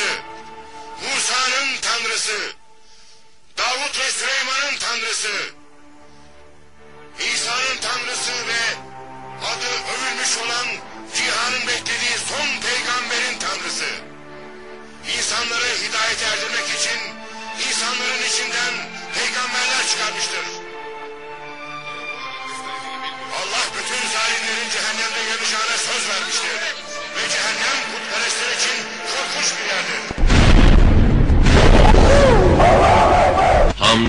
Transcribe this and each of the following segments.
tanrısı, Musa'nın tanrısı, Davut ve Süleyman'ın tanrısı, İsa'nın tanrısı ve adı övülmüş olan cihanın beklediği son peygamberin tanrısı. İnsanları hidayete erdirmek için insanların içinden peygamberler çıkarmıştır. Allah bütün zalimlerin cehennemde yanacağına söz vermiştir. Hamd,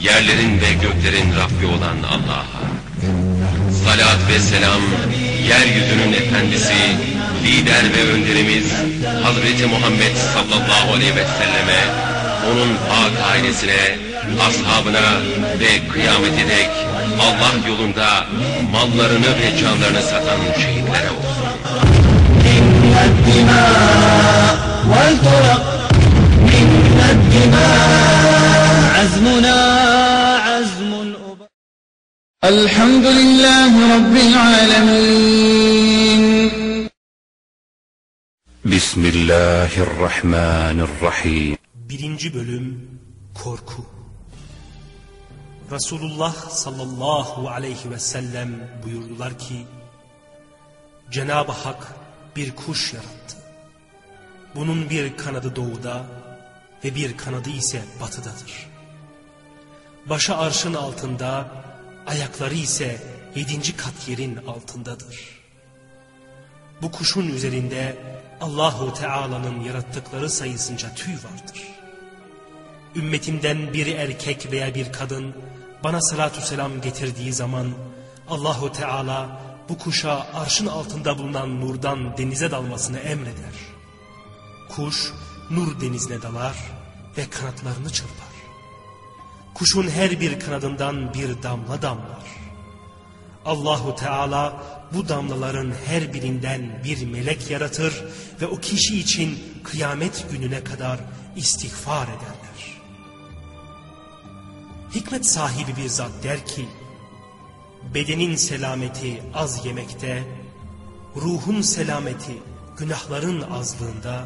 yerlerin ve göklerin Rabbi olan Allah'a. Salat ve selam, yeryüzünün efendisi, lider ve önderimiz Hazreti Muhammed sallallahu aleyhi ve selleme, onun pak ailesine, ashabına ve kıyamete dek Allah yolunda mallarını ve canlarını satan şehitlere olsun. منا الدماء والفرق منا الدماء عزمنا عزم الأباء الحمد لله رب العالمين بسم الله الرحمن الرحيم Birinci bölüm Korku Resulullah sallallahu aleyhi ve sellem buyurdular ki Cenab-ı Hak bir kuş yarattı. Bunun bir kanadı doğuda ve bir kanadı ise batıdadır. Başı arşın altında, ayakları ise yedinci kat yerin altındadır. Bu kuşun üzerinde Allahu Teala'nın yarattıkları sayısınca tüy vardır. Ümmetimden bir erkek veya bir kadın bana salatü selam getirdiği zaman Allahu Teala bu kuşa arşın altında bulunan nurdan denize dalmasını emreder. Kuş nur denizine dalar ve kanatlarını çırpar. Kuşun her bir kanadından bir damla damlar. Allahu Teala bu damlaların her birinden bir melek yaratır ve o kişi için kıyamet gününe kadar istiğfar ederler. Hikmet sahibi bir zat der ki, bedenin selameti az yemekte, ruhun selameti günahların azlığında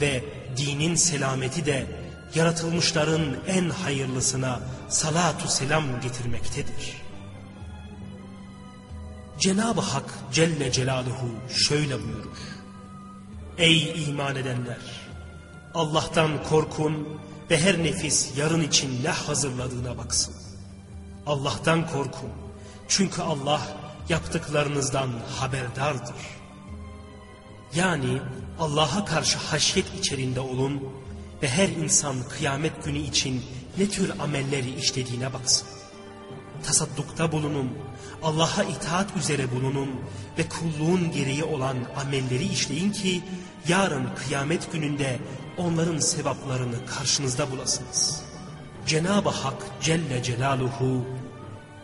ve dinin selameti de yaratılmışların en hayırlısına salatu selam getirmektedir. Cenab-ı Hak Celle Celaluhu şöyle buyurur. Ey iman edenler! Allah'tan korkun ve her nefis yarın için ne hazırladığına baksın. Allah'tan korkun. Çünkü Allah yaptıklarınızdan haberdardır. Yani Allah'a karşı haşyet içerisinde olun ve her insan kıyamet günü için ne tür amelleri işlediğine baksın. Tasaddukta bulunun, Allah'a itaat üzere bulunun ve kulluğun gereği olan amelleri işleyin ki yarın kıyamet gününde onların sevaplarını karşınızda bulasınız. Cenab-ı Hak Celle Celaluhu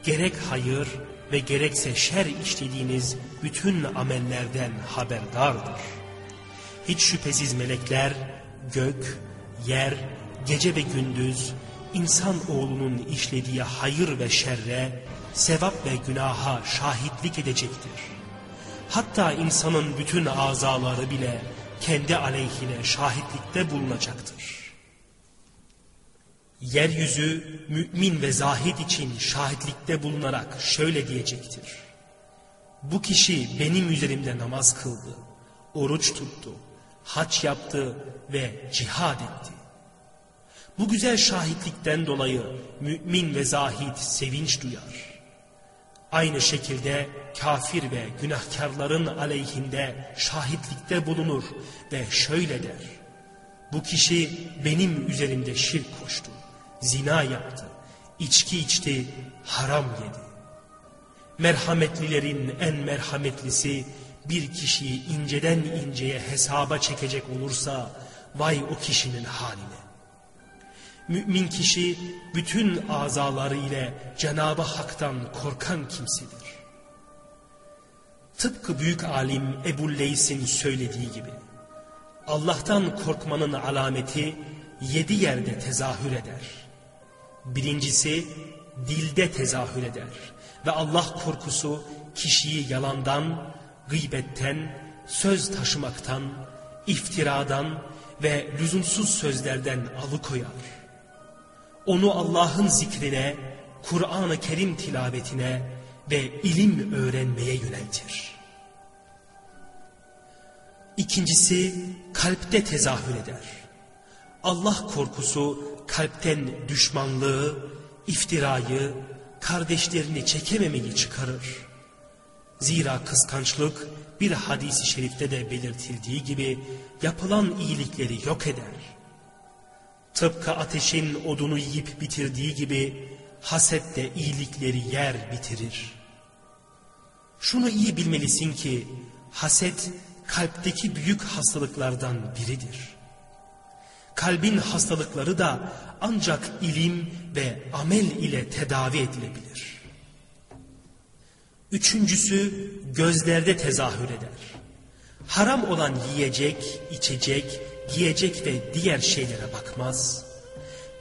gerek hayır ve gerekse şer işlediğiniz bütün amellerden haberdardır. Hiç şüphesiz melekler gök, yer, gece ve gündüz insan oğlunun işlediği hayır ve şerre, sevap ve günaha şahitlik edecektir. Hatta insanın bütün azaları bile kendi aleyhine şahitlikte bulunacaktır. Yeryüzü mümin ve zahid için şahitlikte bulunarak şöyle diyecektir. Bu kişi benim üzerimde namaz kıldı, oruç tuttu, haç yaptı ve cihad etti. Bu güzel şahitlikten dolayı mümin ve zahid sevinç duyar. Aynı şekilde kafir ve günahkarların aleyhinde şahitlikte bulunur ve şöyle der. Bu kişi benim üzerimde şirk koştu, zina yaptı, içki içti, haram yedi. Merhametlilerin en merhametlisi bir kişiyi inceden inceye hesaba çekecek olursa vay o kişinin haline. Mümin kişi bütün azaları ile Cenab-ı Hak'tan korkan kimsedir. Tıpkı büyük alim Ebu Leys'in söylediği gibi Allah'tan korkmanın alameti yedi yerde tezahür eder. Birincisi dilde tezahür eder ve Allah korkusu kişiyi yalandan, gıybetten, söz taşımaktan, iftiradan ve lüzumsuz sözlerden alıkoyar. Onu Allah'ın zikrine, Kur'an-ı Kerim tilavetine ve ilim öğrenmeye yöneltir. İkincisi kalpte tezahür eder. Allah korkusu kalpten düşmanlığı, iftirayı, kardeşlerini çekememeyi çıkarır. Zira kıskançlık bir hadisi şerifte de belirtildiği gibi yapılan iyilikleri yok eder. Tıpkı ateşin odunu yiyip bitirdiği gibi haset de iyilikleri yer bitirir. Şunu iyi bilmelisin ki haset kalpteki büyük hastalıklardan biridir. Kalbin hastalıkları da ancak ilim ve amel ile tedavi edilebilir. Üçüncüsü gözlerde tezahür eder. Haram olan yiyecek, içecek, giyecek ve diğer şeylere bakmaz.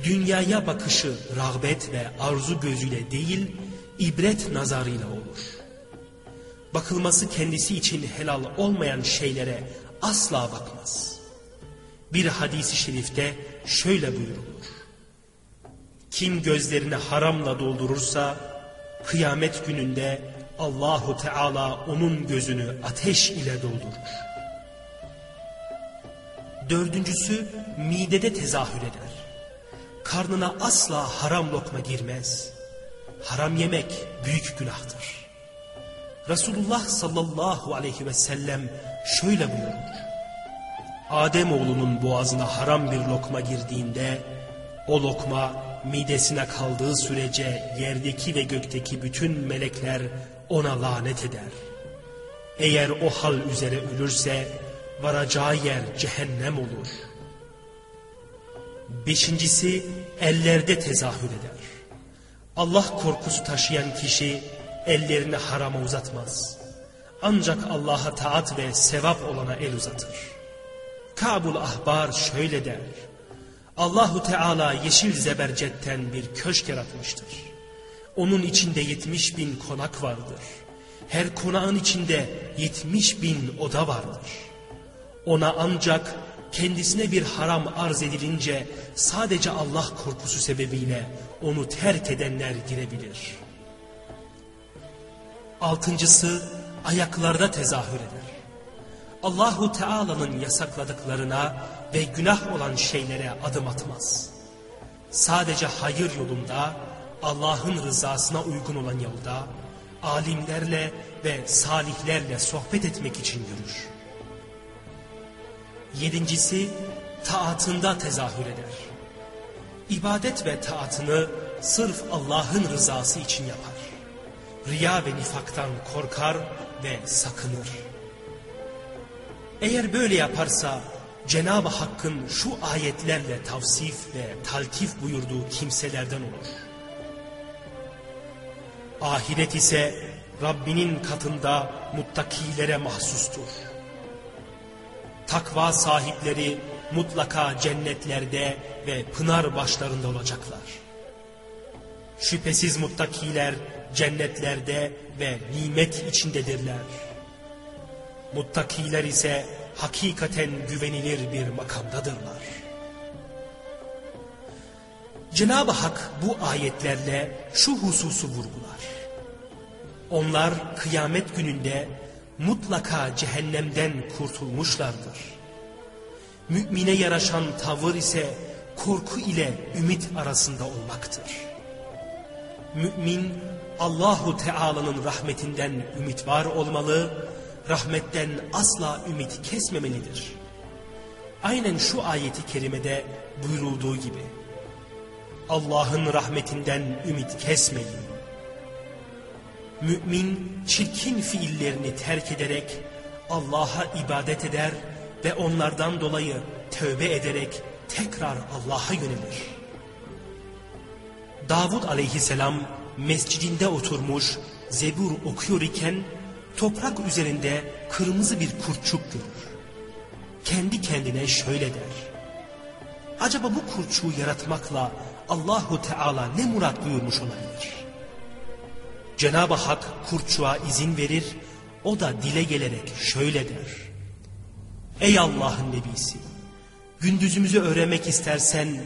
Dünyaya bakışı rağbet ve arzu gözüyle değil, ibret nazarıyla olur. Bakılması kendisi için helal olmayan şeylere asla bakmaz. Bir hadisi şerifte şöyle buyurulur. Kim gözlerini haramla doldurursa kıyamet gününde Allahu Teala onun gözünü ateş ile doldurur. Dördüncüsü midede tezahür eder. Karnına asla haram lokma girmez. Haram yemek büyük günahtır. Resulullah sallallahu aleyhi ve sellem şöyle buyurur. Adem oğlunun boğazına haram bir lokma girdiğinde o lokma midesine kaldığı sürece yerdeki ve gökteki bütün melekler ona lanet eder. Eğer o hal üzere ölürse varacağı yer cehennem olur. Beşincisi ellerde tezahür eder. Allah korkusu taşıyan kişi ellerini harama uzatmaz. Ancak Allah'a taat ve sevap olana el uzatır. Kabul Ahbar şöyle der. Allahu Teala yeşil zebercetten bir köşk yaratmıştır. Onun içinde yetmiş bin konak vardır. Her konağın içinde yetmiş bin oda vardır. Ona ancak kendisine bir haram arz edilince sadece Allah korkusu sebebiyle onu terk edenler girebilir. Altıncısı ayaklarda tezahür eder. Allahu Teala'nın yasakladıklarına ve günah olan şeylere adım atmaz. Sadece hayır yolunda, Allah'ın rızasına uygun olan yolda, alimlerle ve salihlerle sohbet etmek için yürür. Yedincisi, taatında tezahür eder. İbadet ve taatını sırf Allah'ın rızası için yapar. Riya ve nifaktan korkar ve sakınır. Eğer böyle yaparsa Cenab-ı Hakk'ın şu ayetlerle tavsif ve taltif buyurduğu kimselerden olur. Ahiret ise Rabbinin katında muttakilere mahsustur. Takva sahipleri mutlaka cennetlerde ve pınar başlarında olacaklar. Şüphesiz muttakiler cennetlerde ve nimet içindedirler. Muttakiler ise hakikaten güvenilir bir makamdadırlar. Cenab-ı Hak bu ayetlerle şu hususu vurgular. Onlar kıyamet gününde mutlaka cehennemden kurtulmuşlardır. Mümine yaraşan tavır ise korku ile ümit arasında olmaktır. Mümin Allahu Teala'nın rahmetinden ümit var olmalı, rahmetten asla ümit kesmemelidir. Aynen şu ayeti kerimede buyurulduğu gibi. Allah'ın rahmetinden ümit kesmeyin. Mümin çirkin fiillerini terk ederek Allah'a ibadet eder ve onlardan dolayı tövbe ederek tekrar Allah'a yönelir. Davud aleyhisselam mescidinde oturmuş zebur okuyor iken toprak üzerinde kırmızı bir kurtçuk görür. Kendi kendine şöyle der. Acaba bu kurtçuğu yaratmakla Allahu Teala ne murat buyurmuş olabilir? Cenab-ı Hak kurtçuğa izin verir, o da dile gelerek şöyle der. Ey Allah'ın nebisi! Gündüzümüzü öğrenmek istersen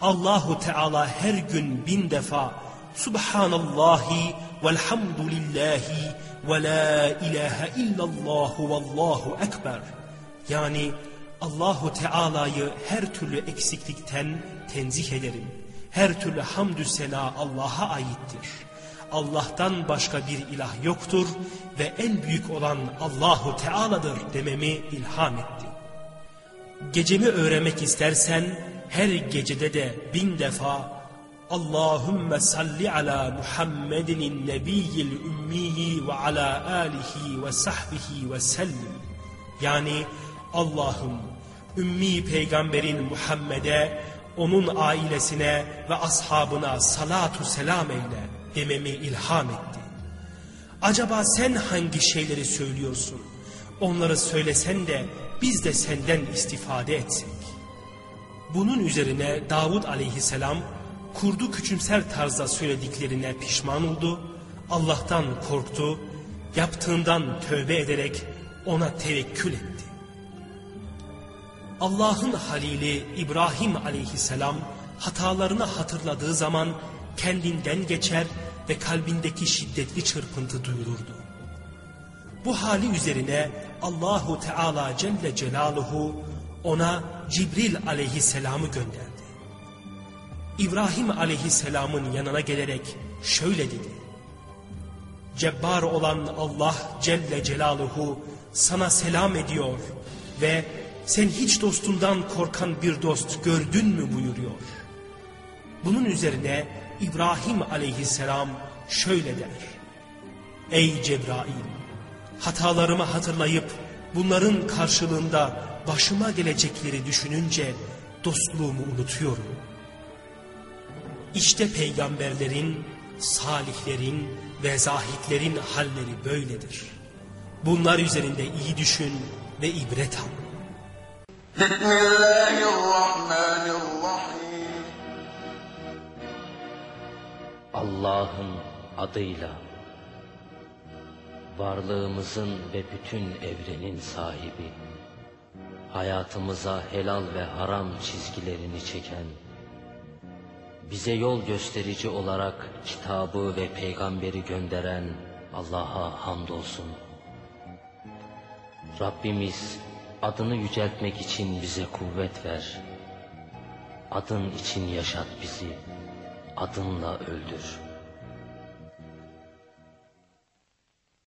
Allahu Teala her gün bin defa Subhanallahi velhamdülillahi ve la ilahe illallahu vallahu ekber. Yani Allahu Teala'yı her türlü eksiklikten tenzih ederim. Her türlü hamdü sena Allah'a aittir. Allah'tan başka bir ilah yoktur ve en büyük olan Allahu Teala'dır dememi ilham etti. Gecemi öğrenmek istersen her gecede de bin defa Allahümme salli ala Muhammedin nebiyyil ümmiyi ve ala alihi ve sahbihi ve sellim. Yani Allah'ım ümmi peygamberin Muhammed'e, onun ailesine ve ashabına salatu selam eyle dememi ilham etti. Acaba sen hangi şeyleri söylüyorsun? Onları söylesen de biz de senden istifade etsek. Bunun üzerine Davud aleyhisselam kurdu küçümser tarzda söylediklerine pişman oldu. Allah'tan korktu. Yaptığından tövbe ederek ona tevekkül etti. Allah'ın halili İbrahim aleyhisselam hatalarını hatırladığı zaman kendinden geçer ve kalbindeki şiddetli çırpıntı duyulurdu. Bu hali üzerine Allahu Teala Celle Celaluhu ona Cibril aleyhisselamı gönderdi. İbrahim aleyhisselamın yanına gelerek şöyle dedi. Cebbar olan Allah Celle Celaluhu sana selam ediyor ve sen hiç dostundan korkan bir dost gördün mü buyuruyor. Bunun üzerine İbrahim aleyhisselam şöyle der. Ey Cebrail! Hatalarımı hatırlayıp bunların karşılığında başıma gelecekleri düşününce dostluğumu unutuyorum. İşte peygamberlerin, salihlerin ve zahitlerin halleri böyledir. Bunlar üzerinde iyi düşün ve ibret al. Bismillahirrahmanirrahim. Allah'ın adıyla varlığımızın ve bütün evrenin sahibi, hayatımıza helal ve haram çizgilerini çeken bize yol gösterici olarak kitabı ve peygamberi gönderen Allah'a hamdolsun. Rabbimiz adını yüceltmek için bize kuvvet ver. Adın için yaşat bizi, adınla öldür.''